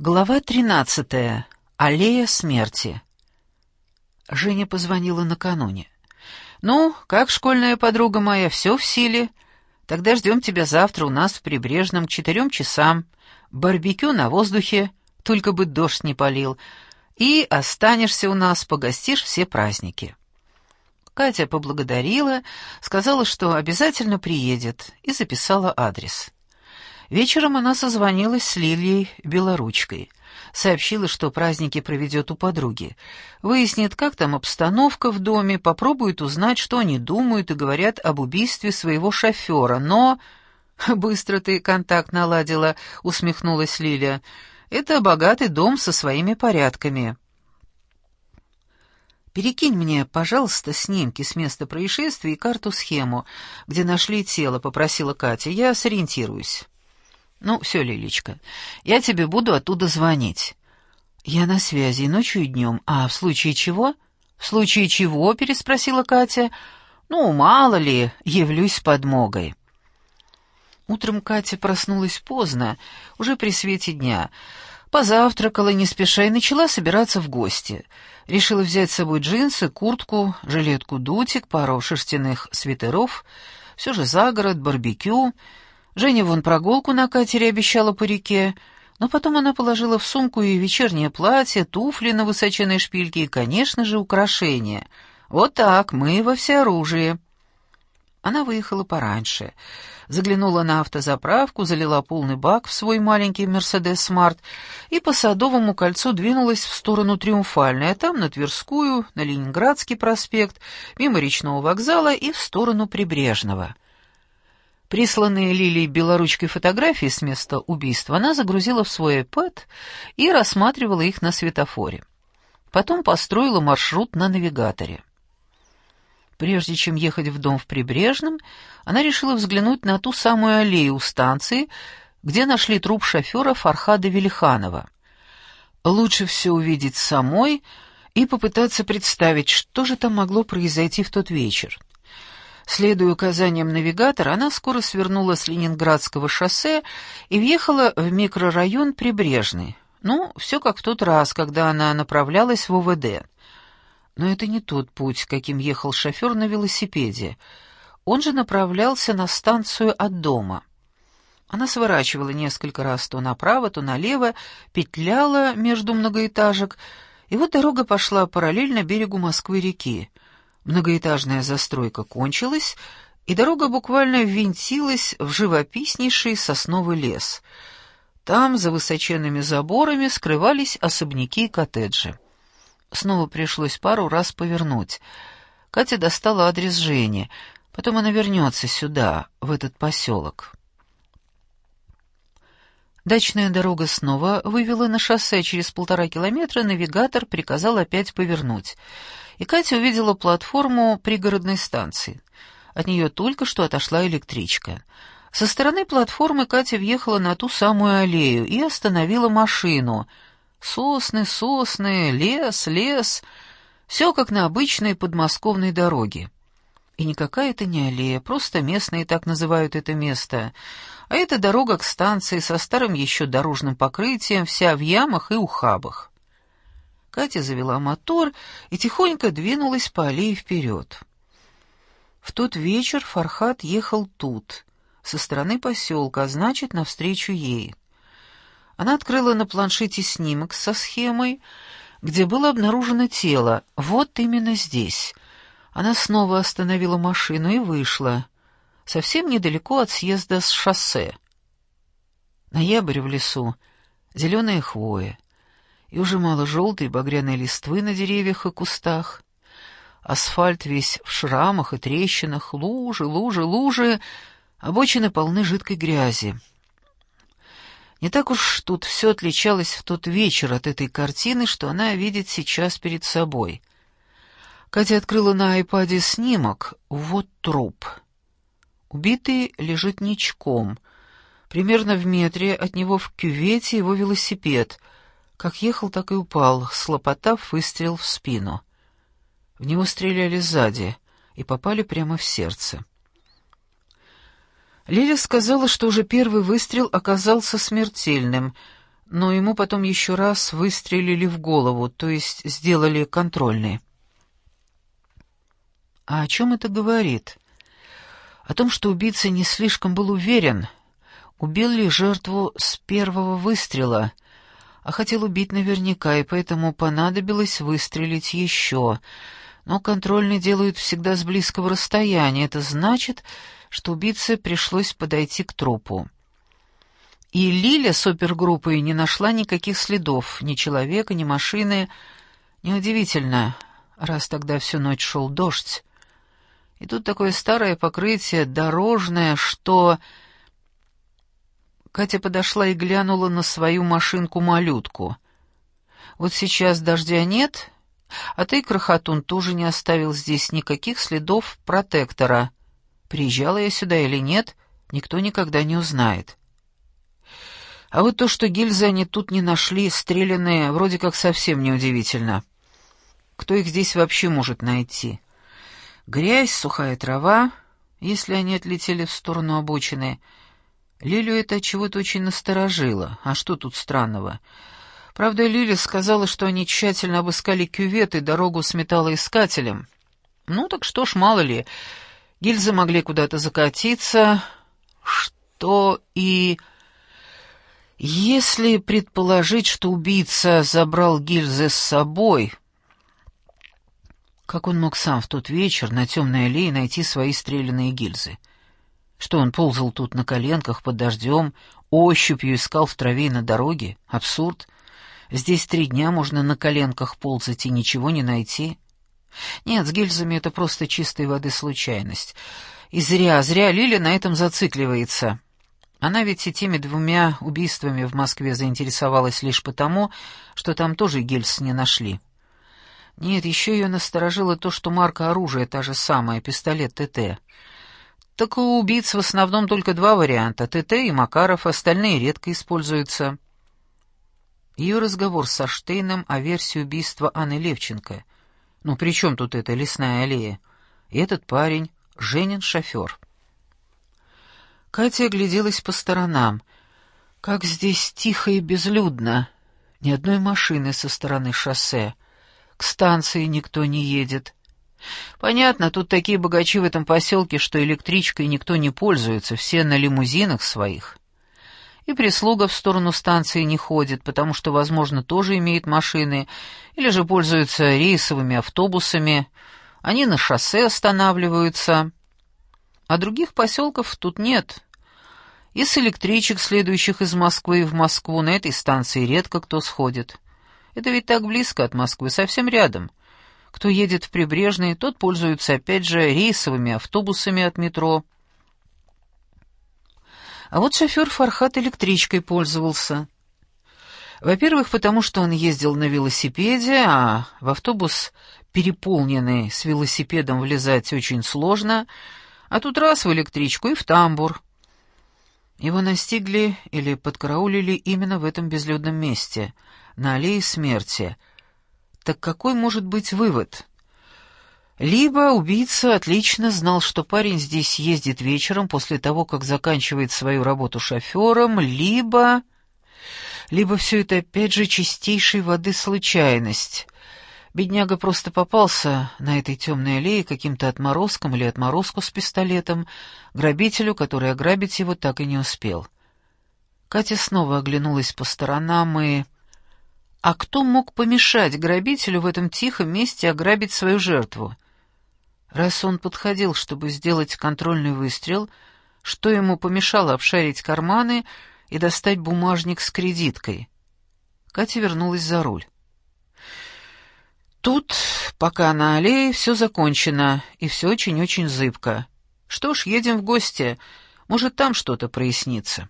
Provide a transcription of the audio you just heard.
Глава тринадцатая. Аллея смерти. Женя позвонила накануне. «Ну, как школьная подруга моя, все в силе. Тогда ждем тебя завтра у нас в Прибрежном к четырем часам. Барбекю на воздухе, только бы дождь не полил. И останешься у нас, погостишь все праздники». Катя поблагодарила, сказала, что обязательно приедет, и записала адрес. Вечером она созвонилась с Лилией Белоручкой. Сообщила, что праздники проведет у подруги. Выяснит, как там обстановка в доме, попробует узнать, что они думают и говорят об убийстве своего шофера. Но... «Быстро ты контакт наладила», — усмехнулась Лилия. «Это богатый дом со своими порядками». «Перекинь мне, пожалуйста, снимки с места происшествия и карту-схему, где нашли тело», — попросила Катя. «Я сориентируюсь». «Ну, все, Лилечка, я тебе буду оттуда звонить». «Я на связи ночью и днем. А в случае чего?» «В случае чего?» — переспросила Катя. «Ну, мало ли, явлюсь с подмогой». Утром Катя проснулась поздно, уже при свете дня. Позавтракала не спеша и начала собираться в гости. Решила взять с собой джинсы, куртку, жилетку-дутик, пару шерстяных свитеров. Все же за город, барбекю — Женя вон прогулку на катере обещала по реке, но потом она положила в сумку и вечернее платье, туфли на высоченной шпильке и, конечно же, украшения. Вот так, мы во всеоружии. Она выехала пораньше, заглянула на автозаправку, залила полный бак в свой маленький «Мерседес Смарт» и по Садовому кольцу двинулась в сторону Триумфальной, а там на Тверскую, на Ленинградский проспект, мимо речного вокзала и в сторону Прибрежного. Присланные Лилией белоручкой фотографии с места убийства она загрузила в свой iPad и рассматривала их на светофоре. Потом построила маршрут на навигаторе. Прежде чем ехать в дом в Прибрежном, она решила взглянуть на ту самую аллею у станции, где нашли труп шофера Фархада Велиханова. Лучше все увидеть самой и попытаться представить, что же там могло произойти в тот вечер. Следуя указаниям навигатора, она скоро свернула с Ленинградского шоссе и въехала в микрорайон Прибрежный. Ну, все как в тот раз, когда она направлялась в ОВД. Но это не тот путь, каким ехал шофер на велосипеде. Он же направлялся на станцию от дома. Она сворачивала несколько раз то направо, то налево, петляла между многоэтажек, и вот дорога пошла параллельно берегу Москвы-реки. Многоэтажная застройка кончилась, и дорога буквально ввинтилась в живописнейший сосновый лес. Там, за высоченными заборами, скрывались особняки и коттеджи. Снова пришлось пару раз повернуть. Катя достала адрес Жени. Потом она вернется сюда, в этот поселок. Дачная дорога снова вывела на шоссе через полтора километра, навигатор приказал опять повернуть — и Катя увидела платформу пригородной станции. От нее только что отошла электричка. Со стороны платформы Катя въехала на ту самую аллею и остановила машину. Сосны, сосны, лес, лес. Все как на обычной подмосковной дороге. И никакая это не аллея, просто местные так называют это место. А это дорога к станции со старым еще дорожным покрытием, вся в ямах и ухабах. Катя завела мотор и тихонько двинулась по аллее вперед. В тот вечер Фархат ехал тут, со стороны поселка, а значит, навстречу ей. Она открыла на планшете снимок со схемой, где было обнаружено тело, вот именно здесь. Она снова остановила машину и вышла, совсем недалеко от съезда с шоссе. Ноябрь в лесу, зеленая хвоя и уже мало желтой багряной листвы на деревьях и кустах. Асфальт весь в шрамах и трещинах, лужи, лужи, лужи, обочины полны жидкой грязи. Не так уж тут все отличалось в тот вечер от этой картины, что она видит сейчас перед собой. Катя открыла на айпаде снимок. Вот труп. Убитый лежит ничком. Примерно в метре от него в кювете его велосипед — как ехал, так и упал, слопотав выстрел в спину. В него стреляли сзади и попали прямо в сердце. Лиля сказала, что уже первый выстрел оказался смертельным, но ему потом еще раз выстрелили в голову, то есть сделали контрольный. А о чем это говорит? О том, что убийца не слишком был уверен, убил ли жертву с первого выстрела, а хотел убить наверняка, и поэтому понадобилось выстрелить еще. Но контрольный делают всегда с близкого расстояния, это значит, что убийце пришлось подойти к трупу. И Лиля с опергруппой не нашла никаких следов, ни человека, ни машины. Неудивительно, раз тогда всю ночь шел дождь. И тут такое старое покрытие, дорожное, что... Катя подошла и глянула на свою машинку-малютку. Вот сейчас дождя нет, а ты, крохотун, тоже не оставил здесь никаких следов протектора. Приезжала я сюда или нет, никто никогда не узнает. А вот то, что гильзы они тут не нашли, стрелянные, вроде как совсем неудивительно. Кто их здесь вообще может найти? Грязь, сухая трава, если они отлетели в сторону обочины. Лилю это чего-то очень насторожило. А что тут странного? Правда, Лиля сказала, что они тщательно обыскали кювет и дорогу с металлоискателем. Ну так что ж, мало ли, гильзы могли куда-то закатиться, что и... Если предположить, что убийца забрал гильзы с собой, как он мог сам в тот вечер на темной аллее найти свои стрелянные гильзы? Что он ползал тут на коленках под дождем, ощупью искал в траве и на дороге? Абсурд. Здесь три дня можно на коленках ползать и ничего не найти. Нет, с гильзами это просто чистой воды случайность. И зря, зря Лиля на этом зацикливается. Она ведь этими двумя убийствами в Москве заинтересовалась лишь потому, что там тоже гильз не нашли. Нет, еще ее насторожило то, что марка оружия та же самая, пистолет ТТ. Так у убийц в основном только два варианта — ТТ и Макаров, остальные редко используются. Ее разговор со Штейном о версии убийства Анны Левченко. Ну, при чем тут эта лесная аллея? И этот парень — Женин шофер. Катя огляделась по сторонам. Как здесь тихо и безлюдно. Ни одной машины со стороны шоссе. К станции никто не едет. Понятно, тут такие богачи в этом поселке, что электричкой никто не пользуется, все на лимузинах своих. И прислуга в сторону станции не ходит, потому что, возможно, тоже имеет машины, или же пользуются рейсовыми автобусами. Они на шоссе останавливаются. А других поселков тут нет. И с электричек, следующих из Москвы в Москву, на этой станции редко кто сходит. Это ведь так близко от Москвы, совсем рядом. Кто едет в Прибрежный, тот пользуется опять же рейсовыми автобусами от метро. А вот шофер Фархат электричкой пользовался. Во-первых, потому что он ездил на велосипеде, а в автобус, переполненный с велосипедом, влезать очень сложно — а тут раз в электричку и в тамбур. Его настигли или подкараулили именно в этом безлюдном месте, на аллее смерти. Так какой может быть вывод? Либо убийца отлично знал, что парень здесь ездит вечером после того, как заканчивает свою работу шофером, либо... Либо все это опять же чистейшей воды случайность — Бедняга просто попался на этой темной аллее каким-то отморозком или отморозку с пистолетом, грабителю, который ограбить его так и не успел. Катя снова оглянулась по сторонам и... А кто мог помешать грабителю в этом тихом месте ограбить свою жертву? Раз он подходил, чтобы сделать контрольный выстрел, что ему помешало обшарить карманы и достать бумажник с кредиткой? Катя вернулась за руль. Тут, пока на аллее, все закончено, и все очень-очень зыбко. Что ж, едем в гости, может, там что-то прояснится.